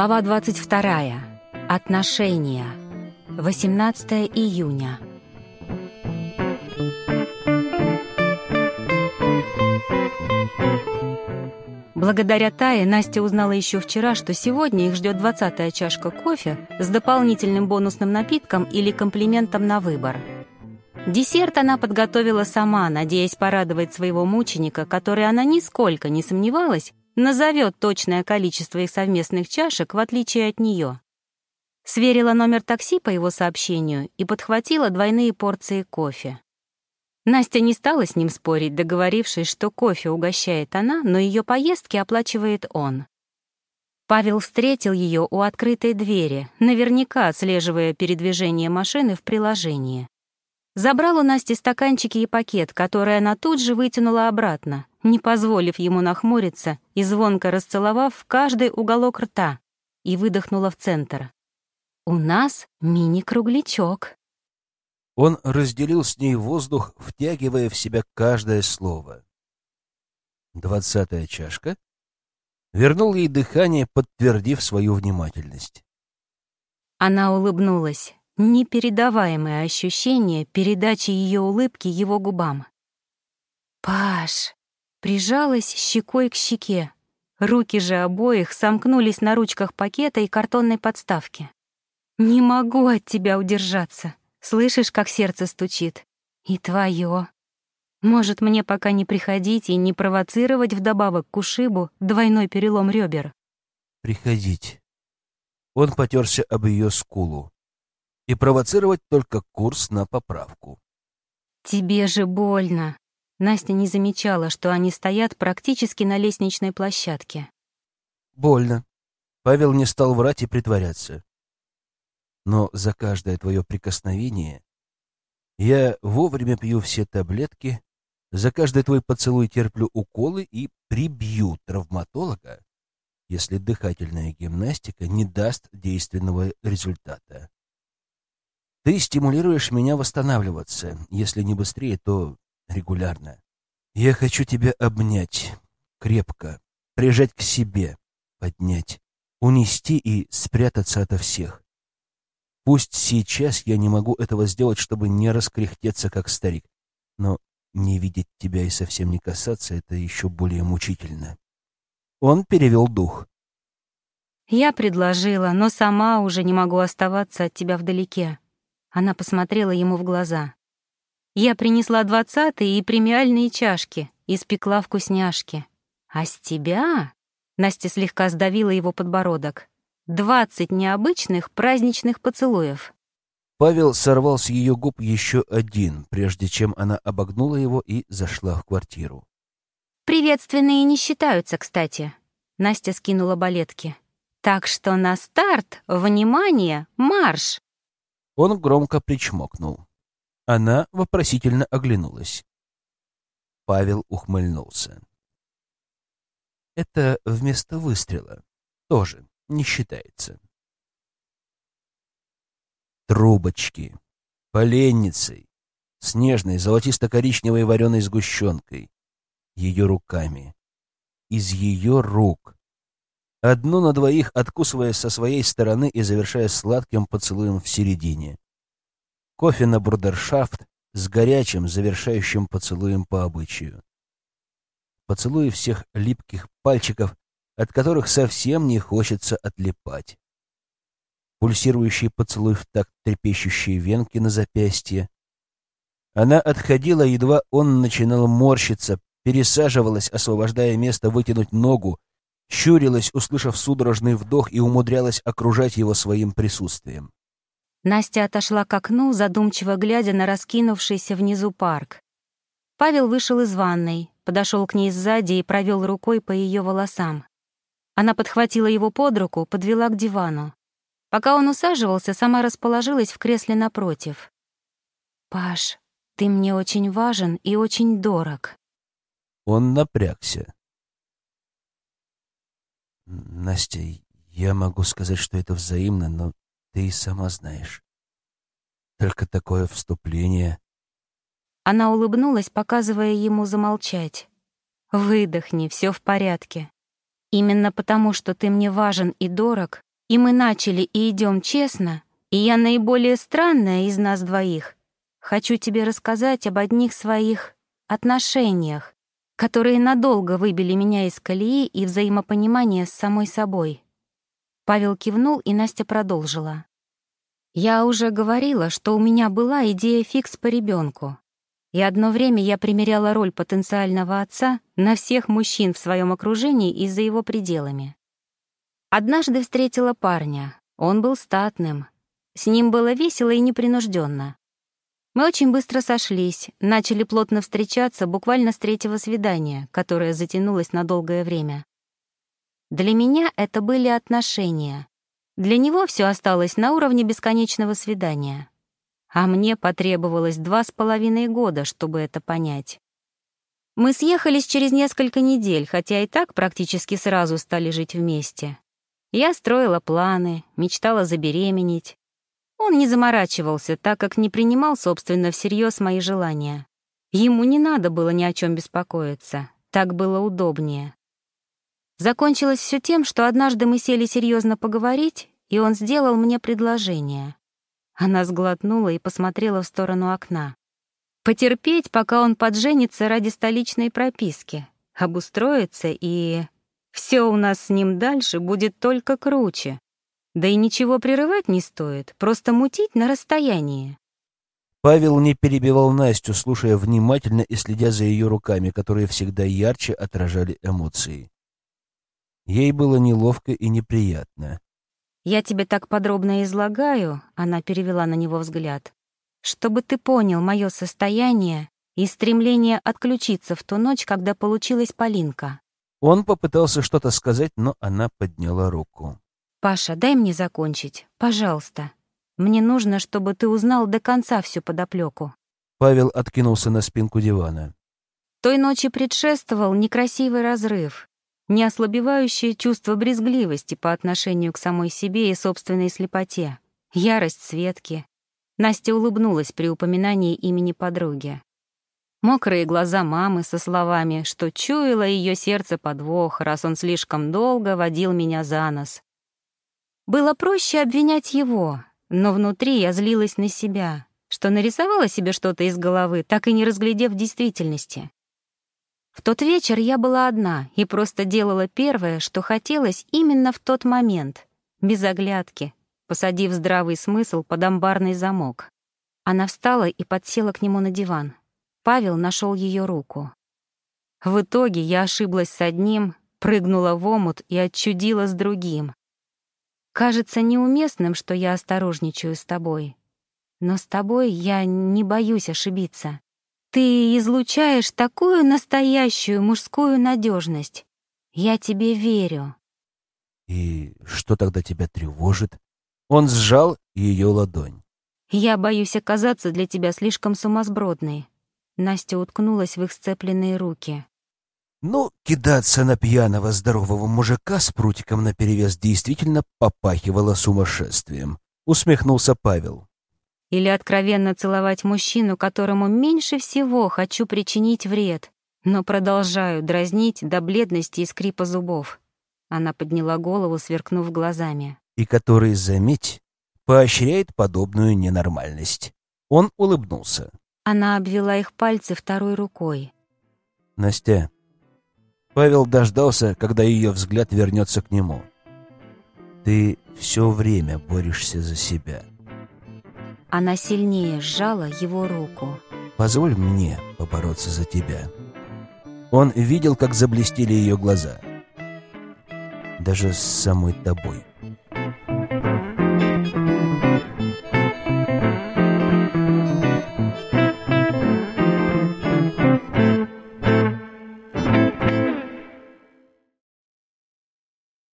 Глава 22. Отношения. 18 июня. Благодаря Тае Настя узнала еще вчера, что сегодня их ждет двадцатая чашка кофе с дополнительным бонусным напитком или комплиментом на выбор. Десерт она подготовила сама, надеясь порадовать своего мученика, который она нисколько не сомневалась, назовет точное количество их совместных чашек, в отличие от нее. Сверила номер такси по его сообщению и подхватила двойные порции кофе. Настя не стала с ним спорить, договорившись, что кофе угощает она, но ее поездки оплачивает он. Павел встретил ее у открытой двери, наверняка отслеживая передвижение машины в приложении. Забрал у Насти стаканчики и пакет, который она тут же вытянула обратно, не позволив ему нахмуриться и звонко расцеловав каждый уголок рта, и выдохнула в центр. «У нас мини-круглячок». Он разделил с ней воздух, втягивая в себя каждое слово. Двадцатая чашка вернул ей дыхание, подтвердив свою внимательность. Она улыбнулась. Непередаваемое ощущение передачи ее улыбки его губам. «Паш!» Прижалась щекой к щеке. Руки же обоих сомкнулись на ручках пакета и картонной подставки. «Не могу от тебя удержаться. Слышишь, как сердце стучит? И твое. Может, мне пока не приходить и не провоцировать вдобавок к ушибу двойной перелом ребер?» «Приходить». Он потерся об ее скулу. И провоцировать только курс на поправку. «Тебе же больно», Настя не замечала, что они стоят практически на лестничной площадке. «Больно». Павел не стал врать и притворяться. «Но за каждое твое прикосновение я вовремя пью все таблетки, за каждый твой поцелуй терплю уколы и прибью травматолога, если дыхательная гимнастика не даст действенного результата. Ты стимулируешь меня восстанавливаться. Если не быстрее, то регулярно. Я хочу тебя обнять, крепко, прижать к себе, поднять, унести и спрятаться ото всех. Пусть сейчас я не могу этого сделать, чтобы не раскряхтеться, как старик, но не видеть тебя и совсем не касаться — это еще более мучительно. Он перевел дух. Я предложила, но сама уже не могу оставаться от тебя вдалеке. Она посмотрела ему в глаза. Я принесла двадцатые и премиальные чашки, испекла вкусняшки. А с тебя...» Настя слегка сдавила его подбородок. «Двадцать необычных праздничных поцелуев». Павел сорвал с ее губ еще один, прежде чем она обогнула его и зашла в квартиру. «Приветственные не считаются, кстати». Настя скинула балетки. «Так что на старт, внимание, марш!» Он громко причмокнул. Она вопросительно оглянулась. Павел ухмыльнулся. Это вместо выстрела. Тоже не считается. Трубочки. Поленницей. С нежной золотисто-коричневой вареной сгущенкой. Ее руками. Из ее рук. Одну на двоих откусывая со своей стороны и завершая сладким поцелуем в середине кофе на брудершафт с горячим, завершающим поцелуем по обычаю. Поцелуи всех липких пальчиков, от которых совсем не хочется отлипать. Пульсирующий поцелуй в такт трепещущей венки на запястье. Она отходила, едва он начинал морщиться, пересаживалась, освобождая место вытянуть ногу, щурилась, услышав судорожный вдох, и умудрялась окружать его своим присутствием. Настя отошла к окну, задумчиво глядя на раскинувшийся внизу парк. Павел вышел из ванной, подошел к ней сзади и провел рукой по ее волосам. Она подхватила его под руку, подвела к дивану. Пока он усаживался, сама расположилась в кресле напротив. «Паш, ты мне очень важен и очень дорог». Он напрягся. «Настя, я могу сказать, что это взаимно, но ты и сама знаешь. Только такое вступление. Она улыбнулась, показывая ему замолчать. «Выдохни, все в порядке». Именно потому, что ты мне важен и дорог, и мы начали и идем честно, и я наиболее странная из нас двоих, хочу тебе рассказать об одних своих отношениях, которые надолго выбили меня из колеи и взаимопонимания с самой собой. Павел кивнул, и Настя продолжила. Я уже говорила, что у меня была идея фикс по ребенку. И одно время я примеряла роль потенциального отца на всех мужчин в своем окружении и за его пределами. Однажды встретила парня. Он был статным. С ним было весело и непринужденно. Мы очень быстро сошлись, начали плотно встречаться буквально с третьего свидания, которое затянулось на долгое время. Для меня это были отношения, для него все осталось на уровне бесконечного свидания. А мне потребовалось два с половиной года, чтобы это понять. Мы съехались через несколько недель, хотя и так практически сразу стали жить вместе. Я строила планы, мечтала забеременеть. Он не заморачивался, так как не принимал, собственно, всерьез мои желания. Ему не надо было ни о чем беспокоиться, так было удобнее. Закончилось все тем, что однажды мы сели серьезно поговорить, и он сделал мне предложение. Она сглотнула и посмотрела в сторону окна. Потерпеть, пока он подженится ради столичной прописки, обустроиться и... Все у нас с ним дальше будет только круче. Да и ничего прерывать не стоит, просто мутить на расстоянии. Павел не перебивал Настю, слушая внимательно и следя за ее руками, которые всегда ярче отражали эмоции. Ей было неловко и неприятно. «Я тебе так подробно излагаю», — она перевела на него взгляд, «чтобы ты понял мое состояние и стремление отключиться в ту ночь, когда получилась Полинка». Он попытался что-то сказать, но она подняла руку. «Паша, дай мне закончить, пожалуйста. Мне нужно, чтобы ты узнал до конца всю подоплеку». Павел откинулся на спинку дивана. Той ночи предшествовал некрасивый разрыв, неослабевающее чувство брезгливости по отношению к самой себе и собственной слепоте, ярость Светки. Настя улыбнулась при упоминании имени подруги. Мокрые глаза мамы со словами, что чуяло ее сердце подвох, раз он слишком долго водил меня за нос. Было проще обвинять его, но внутри я злилась на себя, что нарисовала себе что-то из головы, так и не разглядев действительности. Тот вечер я была одна и просто делала первое, что хотелось именно в тот момент, без оглядки, посадив здравый смысл под амбарный замок. Она встала и подсела к нему на диван. Павел нашел ее руку. В итоге я ошиблась с одним, прыгнула в омут и отчудила с другим. Кажется неуместным, что я осторожничаю с тобой. Но с тобой я не боюсь ошибиться. Ты излучаешь такую настоящую мужскую надежность. Я тебе верю. И что тогда тебя тревожит? Он сжал ее ладонь. Я боюсь оказаться для тебя слишком сумасбродной. Настя уткнулась в их сцепленные руки. Ну, кидаться на пьяного здорового мужика с прутиком наперевес действительно попахивало сумасшествием. Усмехнулся Павел. Или откровенно целовать мужчину, которому меньше всего хочу причинить вред, но продолжаю дразнить до бледности и скрипа зубов. Она подняла голову, сверкнув глазами. И который, заметь, поощряет подобную ненормальность. Он улыбнулся. Она обвела их пальцы второй рукой. «Настя». Павел дождался, когда ее взгляд вернется к нему. «Ты все время борешься за себя». Она сильнее сжала его руку. «Позволь мне побороться за тебя». Он видел, как заблестели ее глаза. Даже с самой тобой